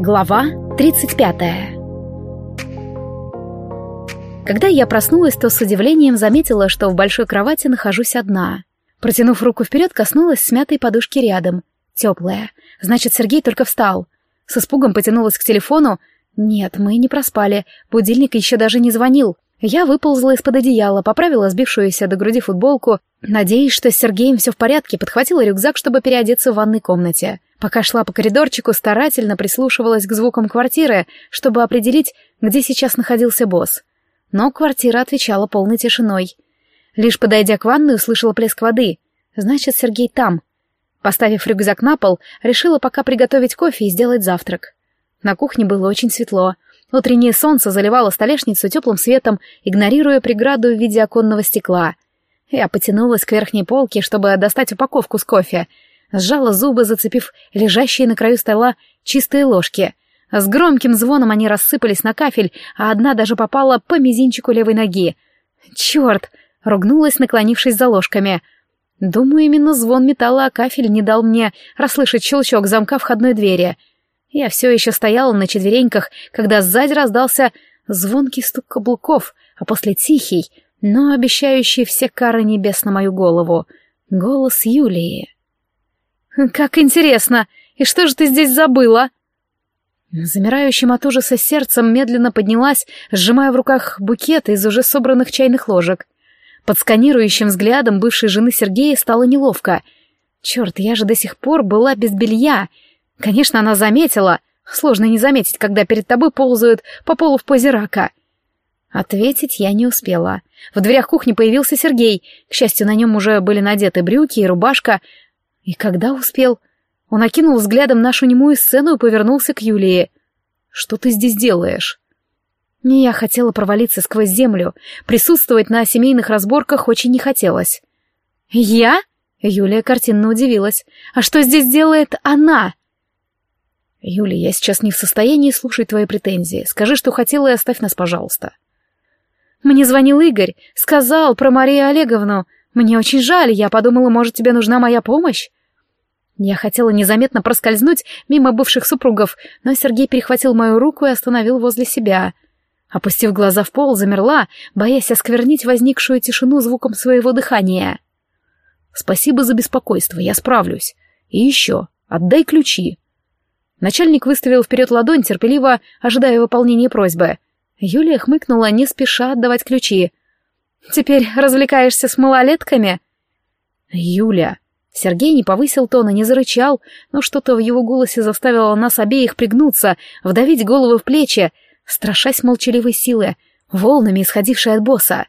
Глава 35 Когда я проснулась, то с удивлением заметила, что в большой кровати нахожусь одна. Протянув руку вперед, коснулась смятой подушки рядом. Теплая. Значит, Сергей только встал. С испугом потянулась к телефону. Нет, мы не проспали. Будильник еще даже не звонил. Я выползла из-под одеяла, поправила сбившуюся до груди футболку, надеясь, что с Сергеем все в порядке, подхватила рюкзак, чтобы переодеться в ванной комнате. Пока шла по коридорчику, старательно прислушивалась к звукам квартиры, чтобы определить, где сейчас находился босс. Но квартира отвечала полной тишиной. Лишь подойдя к ванной, услышала плеск воды. Значит, Сергей там. Поставив рюкзак на пол, решила пока приготовить кофе и сделать завтрак. На кухне было очень светло. Утреннее солнце заливало столешницу теплым светом, игнорируя преграду в виде оконного стекла. Я потянулась к верхней полке, чтобы достать упаковку с кофе — сжала зубы, зацепив лежащие на краю стола чистые ложки. С громким звоном они рассыпались на кафель, а одна даже попала по мизинчику левой ноги. «Черт!» — ругнулась, наклонившись за ложками. Думаю, именно звон металла о кафель не дал мне расслышать щелчок замка входной двери. Я все еще стояла на четвереньках, когда сзади раздался звонкий стук каблуков, а после тихий, но обещающий все кары небес на мою голову. Голос Юлии. «Как интересно! И что же ты здесь забыла?» Замирающим от ужаса сердцем медленно поднялась, сжимая в руках букет из уже собранных чайных ложек. Под сканирующим взглядом бывшей жены Сергея стало неловко. «Черт, я же до сих пор была без белья!» Конечно, она заметила. Сложно не заметить, когда перед тобой ползают по полу в позе рака. Ответить я не успела. В дверях кухни появился Сергей. К счастью, на нем уже были надеты брюки и рубашка, и когда успел? Он окинул взглядом нашу немую сцену и повернулся к Юлии. «Что ты здесь делаешь?» Не я хотела провалиться сквозь землю. Присутствовать на семейных разборках очень не хотелось. «Я?» — Юлия картинно удивилась. «А что здесь делает она?» «Юля, я сейчас не в состоянии слушать твои претензии. Скажи, что хотела, и оставь нас, пожалуйста». «Мне звонил Игорь. Сказал про Марию Олеговну. Мне очень жаль. Я подумала, может, тебе нужна моя помощь?» Я хотела незаметно проскользнуть мимо бывших супругов, но Сергей перехватил мою руку и остановил возле себя. Опустив глаза в пол, замерла, боясь осквернить возникшую тишину звуком своего дыхания. «Спасибо за беспокойство, я справлюсь. И еще, отдай ключи». Начальник выставил вперед ладонь, терпеливо ожидая выполнения просьбы. Юлия хмыкнула, не спеша отдавать ключи. «Теперь развлекаешься с малолетками?» «Юля», Сергей не повысил тона, не зарычал, но что-то в его голосе заставило нас обеих пригнуться, вдавить головы в плечи, страшась молчаливой силы, волнами исходившей от босса.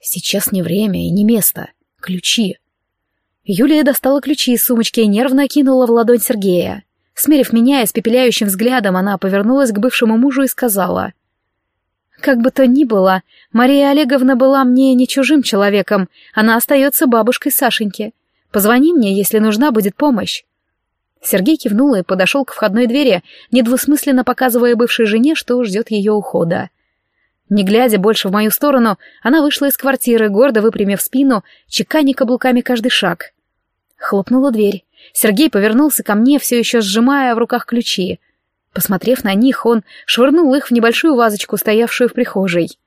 Сейчас не время и не место. Ключи. Юлия достала ключи из сумочки и нервно кинула в ладонь Сергея. Смерив меня испепеляющим взглядом, она повернулась к бывшему мужу и сказала. «Как бы то ни было, Мария Олеговна была мне не чужим человеком, она остается бабушкой Сашеньки. Позвони мне, если нужна будет помощь». Сергей кивнул и подошел к входной двери, недвусмысленно показывая бывшей жене, что ждет ее ухода. Не глядя больше в мою сторону, она вышла из квартиры, гордо выпрямив спину, чеканя каблуками каждый шаг. Хлопнула дверь. Сергей повернулся ко мне, все еще сжимая в руках ключи. Посмотрев на них, он швырнул их в небольшую вазочку, стоявшую в прихожей.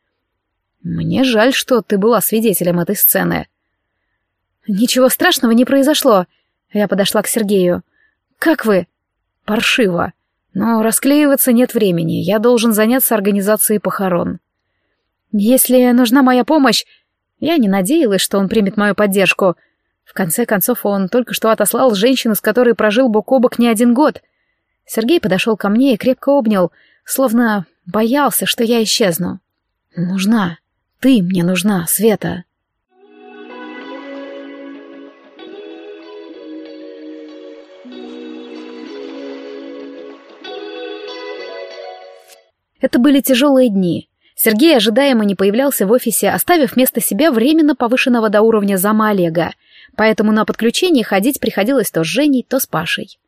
«Мне жаль, что ты была свидетелем этой сцены», «Ничего страшного не произошло». Я подошла к Сергею. «Как вы?» «Паршиво. Но расклеиваться нет времени. Я должен заняться организацией похорон». «Если нужна моя помощь...» Я не надеялась, что он примет мою поддержку. В конце концов, он только что отослал женщину, с которой прожил бок о бок не один год. Сергей подошел ко мне и крепко обнял, словно боялся, что я исчезну. «Нужна. Ты мне нужна, Света». Это были тяжелые дни. Сергей ожидаемо не появлялся в офисе, оставив вместо себя временно повышенного до уровня зама Олега, поэтому на подключение ходить приходилось то с Женей, то с Пашей.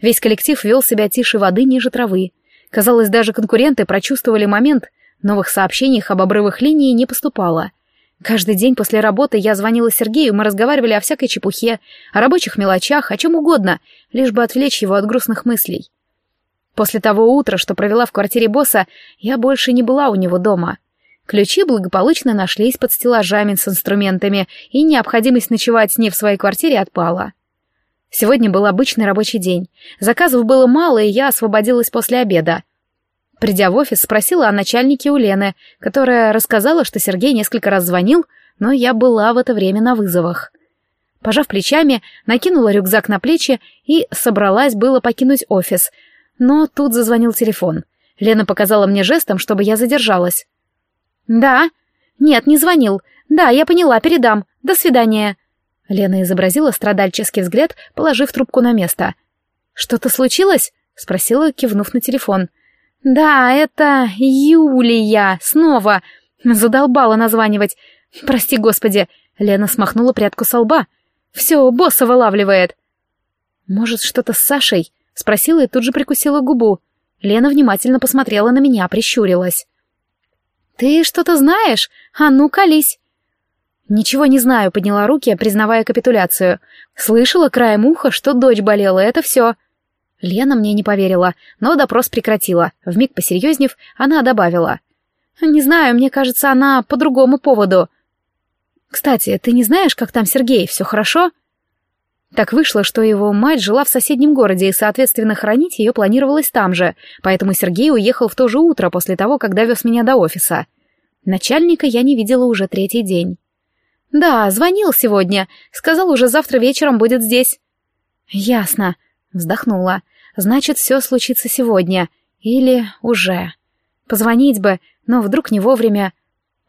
Весь коллектив вел себя тише воды ниже травы. Казалось, даже конкуренты прочувствовали момент, новых сообщений об обрывах линии не поступало. Каждый день после работы я звонила Сергею, мы разговаривали о всякой чепухе, о рабочих мелочах, о чем угодно, лишь бы отвлечь его от грустных мыслей. После того утра, что провела в квартире босса, я больше не была у него дома. Ключи благополучно нашлись под стеллажами с инструментами, и необходимость ночевать с ней в своей квартире отпала. Сегодня был обычный рабочий день. Заказов было мало, и я освободилась после обеда. Придя в офис, спросила о начальнике у Лены, которая рассказала, что Сергей несколько раз звонил, но я была в это время на вызовах. Пожав плечами, накинула рюкзак на плечи и собралась было покинуть офис. Но тут зазвонил телефон. Лена показала мне жестом, чтобы я задержалась. «Да?» «Нет, не звонил. Да, я поняла, передам. До свидания». Лена изобразила страдальческий взгляд, положив трубку на место. «Что-то случилось?» — спросила, кивнув на телефон. «Да, это Юлия. Снова. Задолбала названивать. Прости, господи». Лена смахнула прядку со лба. Все, босса вылавливает. Может, что-то с Сашей? Спросила и тут же прикусила губу. Лена внимательно посмотрела на меня, прищурилась. «Ты что-то знаешь? А ну, колись!» «Ничего не знаю», — подняла руки, признавая капитуляцию. «Слышала краем уха, что дочь болела, это все». Лена мне не поверила, но допрос прекратила. Вмиг посерьезнев, она добавила. «Не знаю, мне кажется, она по другому поводу. Кстати, ты не знаешь, как там Сергей, все хорошо?» Так вышло, что его мать жила в соседнем городе, и, соответственно, хранить ее планировалось там же, поэтому Сергей уехал в то же утро после того, как довез меня до офиса. Начальника я не видела уже третий день. «Да, звонил сегодня. Сказал, уже завтра вечером будет здесь». «Ясно», — вздохнула. «Значит, все случится сегодня. Или уже. Позвонить бы, но вдруг не вовремя.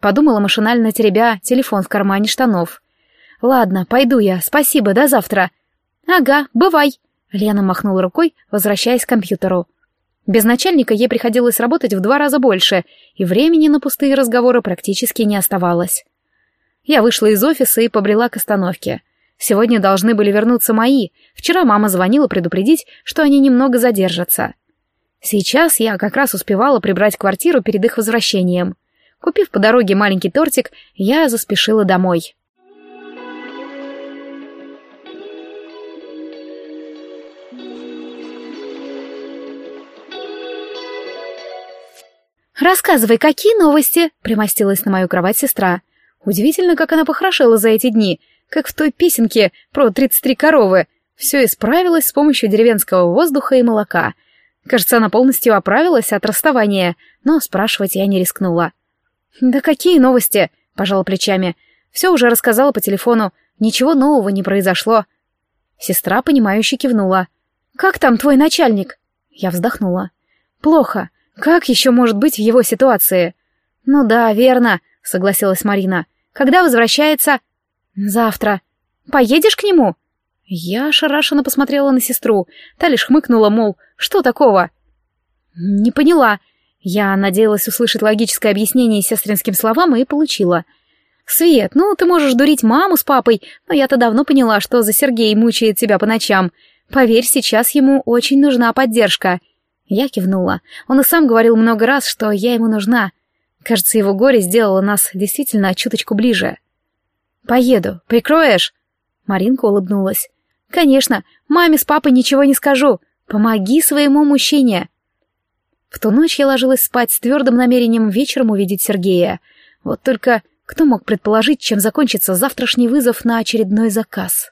Подумала машинально теребя телефон в кармане штанов. «Ладно, пойду я. Спасибо, до завтра». «Ага, бывай». Лена махнула рукой, возвращаясь к компьютеру. Без начальника ей приходилось работать в два раза больше, и времени на пустые разговоры практически не оставалось. Я вышла из офиса и побрела к остановке. Сегодня должны были вернуться мои. Вчера мама звонила предупредить, что они немного задержатся. Сейчас я как раз успевала прибрать квартиру перед их возвращением. Купив по дороге маленький тортик, я заспешила домой. «Рассказывай, какие новости?» — примостилась на мою кровать сестра. Удивительно, как она похорошела за эти дни, как в той песенке про 33 коровы. Все исправилось с помощью деревенского воздуха и молока. Кажется, она полностью оправилась от расставания, но спрашивать я не рискнула. «Да какие новости?» — пожала плечами. «Все уже рассказала по телефону. Ничего нового не произошло». Сестра, понимающе кивнула. «Как там твой начальник?» Я вздохнула. «Плохо. Как еще может быть в его ситуации?» «Ну да, верно», — согласилась Марина. «Когда возвращается?» «Завтра. Поедешь к нему?» Я ошарашенно посмотрела на сестру. Та лишь хмыкнула, мол, что такого? «Не поняла», я надеялась услышать логическое объяснение сестринским словам и получила. «Свет, ну ты можешь дурить маму с папой, но я-то давно поняла, что за Сергей мучает тебя по ночам. Поверь, сейчас ему очень нужна поддержка». Я кивнула. Он и сам говорил много раз, что я ему нужна. Кажется, его горе сделало нас действительно чуточку ближе. «Поеду. Прикроешь?» Маринка улыбнулась. «Конечно, маме с папой ничего не скажу. Помоги своему мужчине. В ту ночь я ложилась спать с твердым намерением вечером увидеть Сергея. Вот только кто мог предположить, чем закончится завтрашний вызов на очередной заказ?